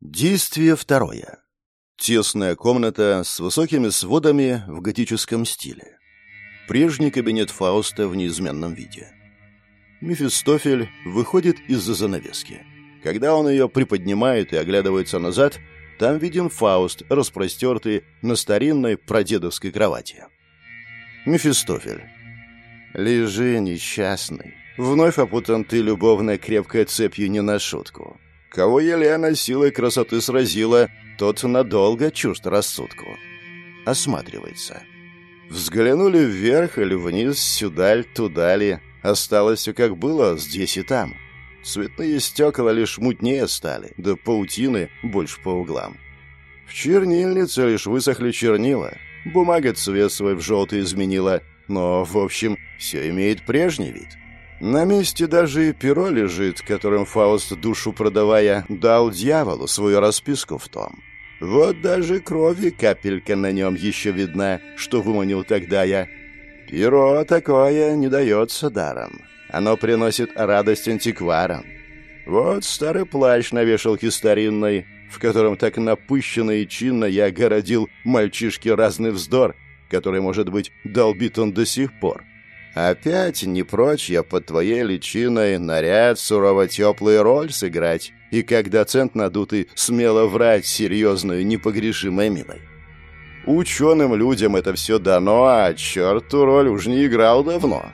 Действие второе. Тесная комната с высокими сводами в готическом стиле. Прежний кабинет Фауста в неизменном виде. Мефистофель выходит из-за занавески. Когда он ее приподнимает и оглядывается назад, там виден Фауст, распростертый на старинной прадедовской кровати. Мефистофель. «Лежи, несчастный. Вновь опутан ты любовной крепкой цепью не на шутку. Кого Елена силой красоты сразила, тот надолго чужд рассудку. Осматривается. Взглянули вверх или вниз, сюда ли, туда ли. Осталось все как было, здесь и там. Цветные стекла лишь мутнее стали, да паутины больше по углам. В чернильнице лишь высохли чернила. Бумага цвет свой в желтый изменила, но, в общем, все имеет прежний вид. На месте даже и перо лежит, которым Фауст, душу продавая, дал дьяволу свою расписку в том. Вот даже крови капелька на нем еще видна, что выманил тогда я. Перо такое не дается даром. Оно приносит радость антикварам. Вот старый плащ на вешалке старинной, в котором так напыщенно и чинно я городил мальчишке разный вздор, который, может быть, долбит он до сих пор. Опять не прочь я под твоей личиной наряд сурово-теплый роль сыграть, и как доцент надутый смело врать серьезную, непогрешимой милой. Ученым людям это все дано, а черту роль уж не играл давно.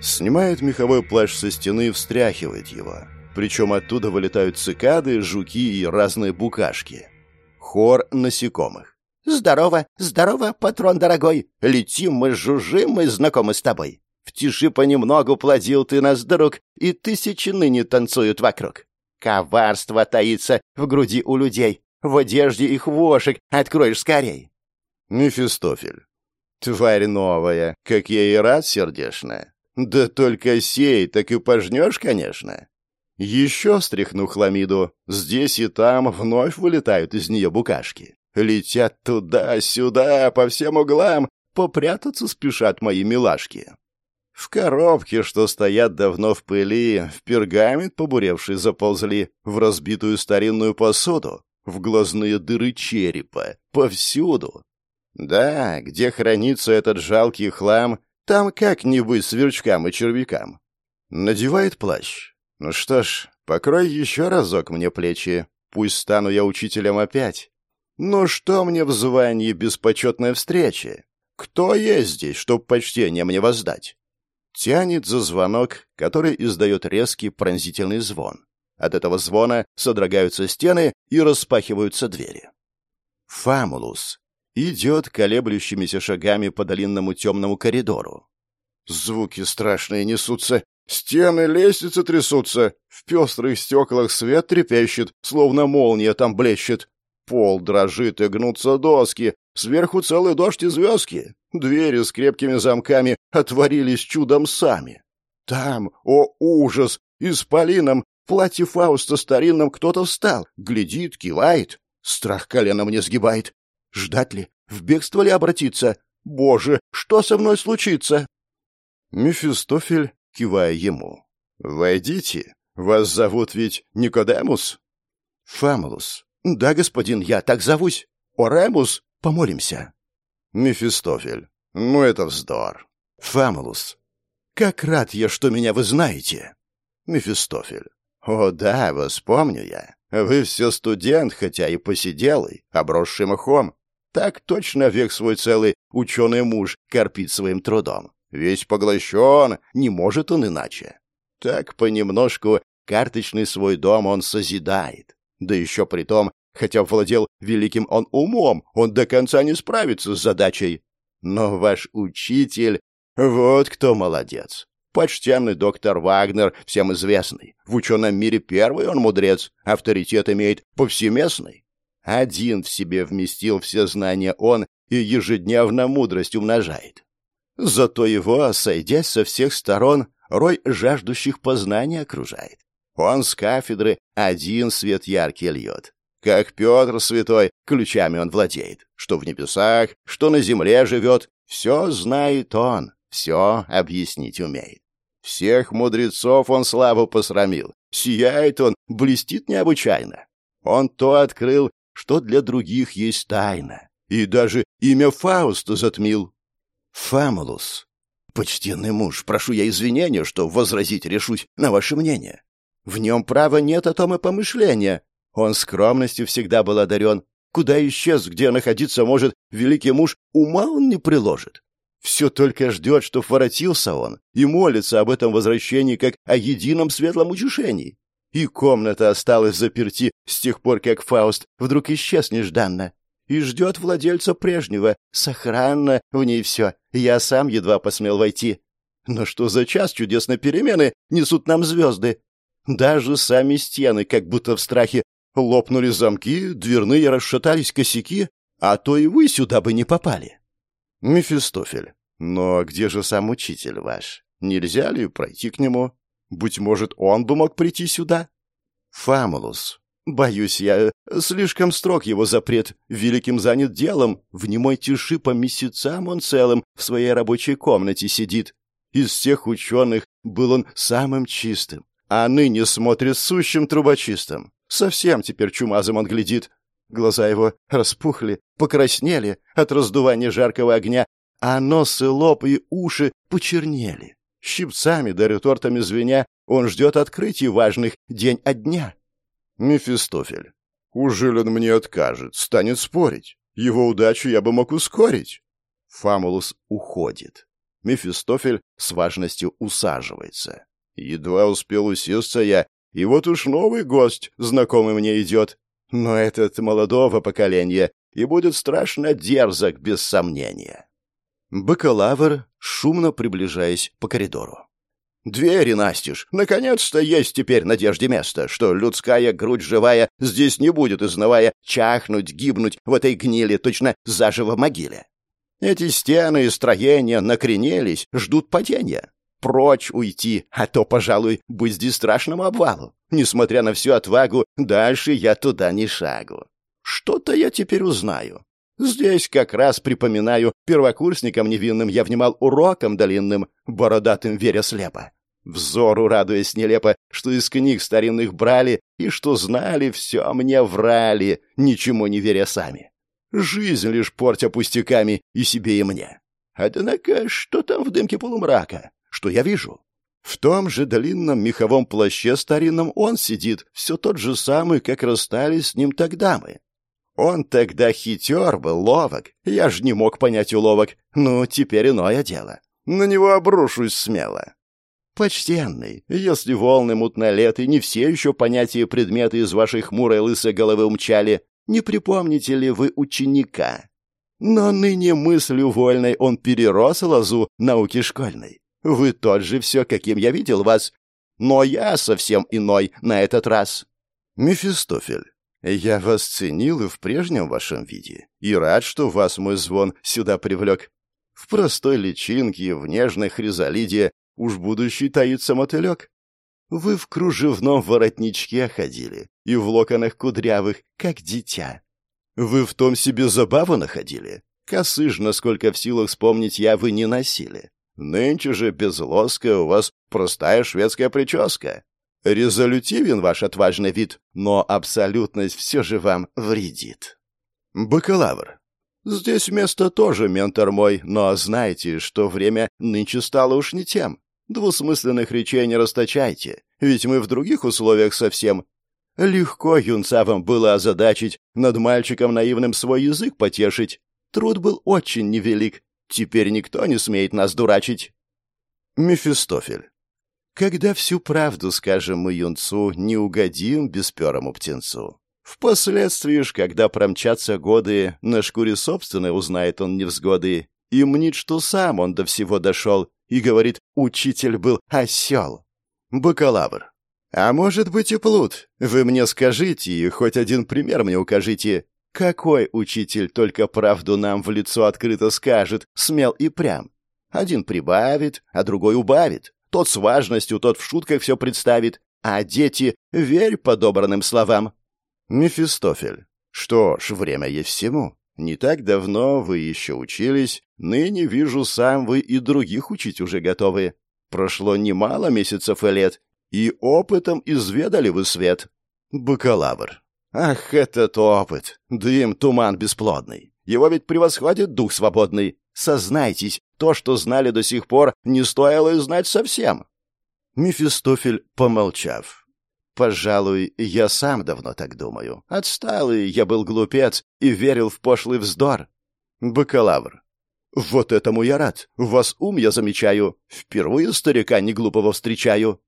Снимает меховой плащ со стены и встряхивает его. Причем оттуда вылетают цикады, жуки и разные букашки. Хор насекомых. «Здорово, здорово, патрон дорогой! Летим мы, жужжим мы, знакомы с тобой! В тиши понемногу плодил ты нас, друг, и тысячи ныне танцуют вокруг. Коварство таится в груди у людей, в одежде их вошек, откроешь скорей!» Мефистофель. Тварь новая, как я и рад, сердешная. Да только сей, так и пожнешь, конечно. Еще стряхну хламиду. Здесь и там вновь вылетают из нее букашки. Летят туда-сюда, по всем углам, попрятаться спешат мои милашки. В коробке, что стоят давно в пыли, в пергамент побуревший заползли, в разбитую старинную посуду, в глазные дыры черепа, повсюду. Да, где хранится этот жалкий хлам, там как не быть сверчкам и червякам. Надевает плащ. Ну что ж, покрой еще разок мне плечи. Пусть стану я учителем опять. Ну что мне в звании без почетной встречи? Кто есть здесь, чтоб почтение мне воздать? Тянет за звонок, который издает резкий пронзительный звон. От этого звона содрогаются стены и распахиваются двери. Фамулус идет колеблющимися шагами по длинному темному коридору. Звуки страшные несутся, стены лестницы трясутся, в пестрых стеклах свет трепещет, словно молния там блещет. Пол дрожит и гнутся доски, сверху целый дождь и звездки. Двери с крепкими замками отворились чудом сами. Там, о ужас, исполином, в платье Фауста старинном кто-то встал, глядит, кивает. Страх колено мне сгибает. Ждать ли? В бегство ли обратиться? Боже, что со мной случится? Мефистофель, кивая ему. «Войдите. Вас зовут ведь Никодемус?» «Фамулус. «Да, господин, я так зовусь. Оремус, помолимся». «Мефистофель, ну это вздор». «Фамулус, как рад я, что меня вы знаете». «Мефистофель, о да, вас помню я. Вы все студент, хотя и посиделый, обросший махом. Так точно век свой целый ученый муж корпит своим трудом. Весь поглощен, не может он иначе. Так понемножку карточный свой дом он созидает. Да еще при том, хотя владел великим он умом, он до конца не справится с задачей. Но ваш учитель, вот кто молодец. Почтенный доктор Вагнер, всем известный. В ученом мире первый он мудрец, авторитет имеет повсеместный. Один в себе вместил все знания он и ежедневно мудрость умножает. Зато его, сойдясь со всех сторон, рой жаждущих познания окружает. Он с кафедры один свет яркий льет. Как Петр Святой, ключами он владеет. Что в небесах, что на земле живет, все знает он, все объяснить умеет. Всех мудрецов он славу посрамил. Сияет он, блестит необычайно. Он то открыл, что для других есть тайна, и даже имя Фауста затмил. Фамулус. Почтенный муж, прошу я извинения, что возразить решусь на ваше мнение. В нем права нет о том и помышления. Он скромностью всегда был одарен. Куда исчез, где находиться может великий муж, ума он не приложит. Все только ждет, что воротился он, и молится об этом возвращении как о едином светлом утешении. И комната осталась заперти с тех пор, как Фауст вдруг исчез нежданно. И ждет владельца прежнего. Сохранно в ней все. Я сам едва посмел войти. Но что за час чудесной перемены несут нам звезды? Даже сами стены, как будто в страхе, лопнули замки, дверные расшатались косяки, а то и вы сюда бы не попали. Мефистофель. Но где же сам учитель ваш? Нельзя ли пройти к нему? Быть может, он бы мог прийти сюда? Фамулус. Боюсь я, слишком строг его запрет. Великим занят делом. В немой тиши по месяцам он целым в своей рабочей комнате сидит. Из всех ученых был он самым чистым, а ныне смотрит сущим трубочистым. Совсем теперь чумазом он глядит. Глаза его распухли, покраснели от раздувания жаркого огня, а нос и лоб и уши почернели. Щипцами да ретортами звеня он ждет открытий важных день от дня. Мефистофель. Ужель он мне откажет, станет спорить? Его удачу я бы мог ускорить. Фамулус уходит. Мефистофель с важностью усаживается. Едва успел усесться я, и вот уж новый гость, знакомый мне идет. Но этот молодого поколения и будет страшно дерзок, без сомнения. Бакалавр, шумно приближаясь по коридору. «Двери настежь! Наконец-то есть теперь надежде место, что людская грудь живая здесь не будет, изнывая, чахнуть, гибнуть в этой гнили, точно заживо могиле. Эти стены и строения накренелись, ждут падения. Прочь уйти, а то, пожалуй, здесь страшному обвалу. Несмотря на всю отвагу, дальше я туда не шагу. Что-то я теперь узнаю. Здесь как раз припоминаю, первокурсникам невинным я внимал уроком долинным, бородатым веря слепо. Взору радуясь нелепо, что из книг старинных брали, и что знали, все мне врали, ничему не веря сами. Жизнь лишь портя пустяками и себе, и мне. Однако, что там в дымке полумрака? Что я вижу? В том же длинном меховом плаще старинном он сидит, все тот же самый, как расстались с ним тогда мы. Он тогда хитер был, ловок. Я ж не мог понять уловок. Ну, теперь иное дело. На него обрушусь смело. Почтенный, если волны мутнолеты не все еще понятия и предметы из вашей хмурой лысой головы умчали, не припомните ли вы ученика? Но ныне мыслью вольной он перерос лозу науки школьной. Вы тот же все, каким я видел вас. Но я совсем иной на этот раз. Мефистофель, я вас ценил и в прежнем вашем виде, и рад, что вас мой звон сюда привлек. В простой личинке, в нежной хризалиде уж будущий таится мотылек. Вы в кружевном воротничке ходили и в локонах кудрявых, как дитя. Вы в том себе забаву находили. Косы ж, насколько в силах вспомнить я, вы не носили. Нынче же без лоска у вас простая шведская прическа. Резолютивен ваш отважный вид, но абсолютность все же вам вредит. Бакалавр. Здесь место тоже, ментор мой, но знайте, что время нынче стало уж не тем. Двусмысленных речей не расточайте, ведь мы в других условиях совсем. Легко юнца вам было озадачить, над мальчиком наивным свой язык потешить. Труд был очень невелик, Теперь никто не смеет нас дурачить. Мефистофель. Когда всю правду скажем мы юнцу, не угодим бесперому птенцу. Впоследствии ж, когда промчатся годы, на шкуре собственной узнает он невзгоды, и мнит, что сам он до всего дошел, и говорит, учитель был осел. Бакалавр. А может быть и плут. Вы мне скажите, и хоть один пример мне укажите, какой учитель только правду нам в лицо открыто скажет, смел и прям? Один прибавит, а другой убавит. Тот с важностью, тот в шутках все представит. А дети, верь подобранным словам. Мефистофель. Что ж, время есть всему. Не так давно вы еще учились, ныне вижу сам вы и других учить уже готовы. Прошло немало месяцев и лет, и опытом изведали вы свет. Бакалавр. Ах, этот опыт! Дым, туман бесплодный. Его ведь превосходит дух свободный. Сознайтесь, то, что знали до сих пор, не стоило и знать совсем. Мефистофель, помолчав. Пожалуй, я сам давно так думаю. Отсталый, я был глупец и верил в пошлый вздор. Бакалавр. Вот этому я рад. У вас ум я замечаю. Впервые старика неглупого встречаю.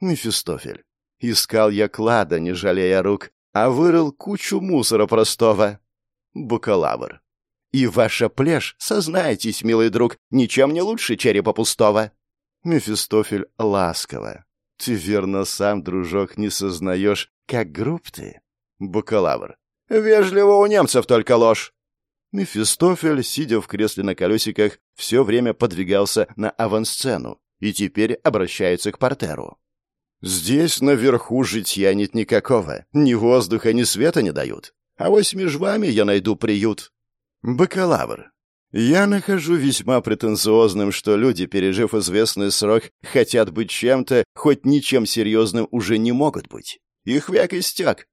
Мефистофель. Искал я клада, не жалея рук, а вырыл кучу мусора простого. Бакалавр. И ваша плешь, сознайтесь, милый друг, ничем не лучше черепа пустого. Мефистофель ласково. Ты верно сам, дружок, не сознаешь, как груб ты. Бакалавр. Вежливо у немцев только ложь. Мефистофель, сидя в кресле на колесиках, все время подвигался на авансцену и теперь обращается к портеру. Здесь наверху житья нет никакого. Ни воздуха, ни света не дают. А вось вами я найду приют. Бакалавр. Я нахожу весьма претенциозным, что люди, пережив известный срок, хотят быть чем-то, хоть ничем серьезным уже не могут быть. Их век истек.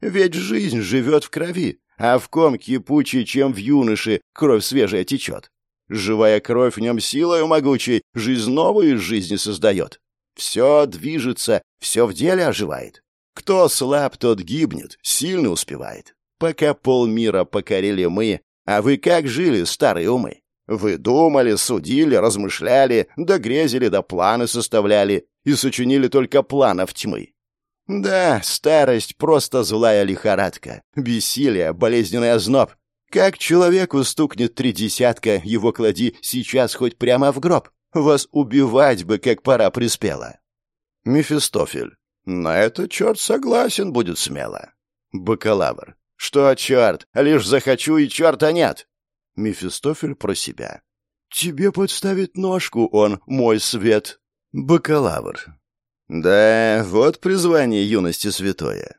Ведь жизнь живет в крови, а в ком кипучей, чем в юноше, кровь свежая течет. Живая кровь в нем силою могучей, жизнь новую из жизни создает. Все движется, все в деле оживает. Кто слаб, тот гибнет, сильно успевает. Пока полмира покорили мы, а вы как жили, старые умы? Вы думали, судили, размышляли, да грезили, да планы составляли и сочинили только планов тьмы. Да, старость — просто злая лихорадка, бессилие, болезненный озноб. Как человеку стукнет три десятка, его клади сейчас хоть прямо в гроб. Вас убивать бы, как пора приспела. Мефистофель. На это черт согласен будет смело. Бакалавр. Что черт? Лишь захочу, и черта нет. Мефистофель про себя. Тебе подставит ножку он, мой свет. Бакалавр. Да, вот призвание юности святое.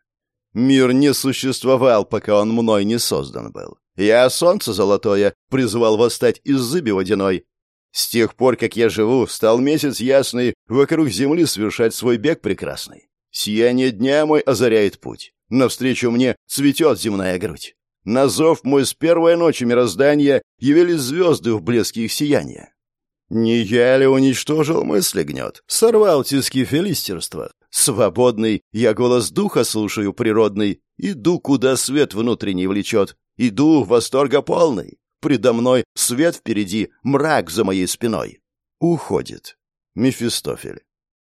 Мир не существовал, пока он мной не создан был. Я, солнце золотое, призвал восстать из зыби водяной, с тех пор, как я живу, стал месяц ясный, вокруг земли совершать свой бег прекрасный. Сияние дня мой озаряет путь. Навстречу мне цветет земная грудь. На зов мой с первой ночи мироздания явились звезды в блеске их сияния. Не я ли уничтожил мысли гнет, сорвал тиски филистерства? Свободный, я голос духа слушаю природный, иду, куда свет внутренний влечет, иду, восторга полный. Предо мной свет впереди, мрак за моей спиной. Уходит. Мефистофель.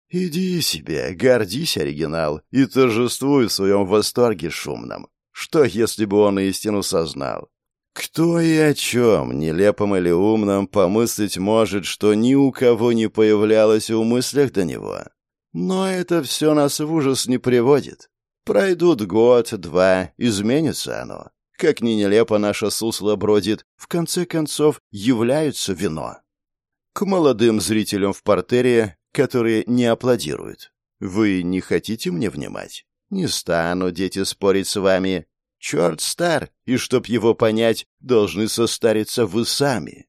Иди себе, гордись, оригинал, и торжествуй в своем восторге шумном. Что, если бы он истину сознал? Кто и о чем, нелепом или умном, помыслить может, что ни у кого не появлялось в мыслях до него? Но это все нас в ужас не приводит. Пройдут год, два, изменится оно как ни нелепо наша сусло бродит, в конце концов являются вино. К молодым зрителям в портере, которые не аплодируют. Вы не хотите мне внимать? Не стану, дети, спорить с вами. Черт стар, и чтоб его понять, должны состариться вы сами.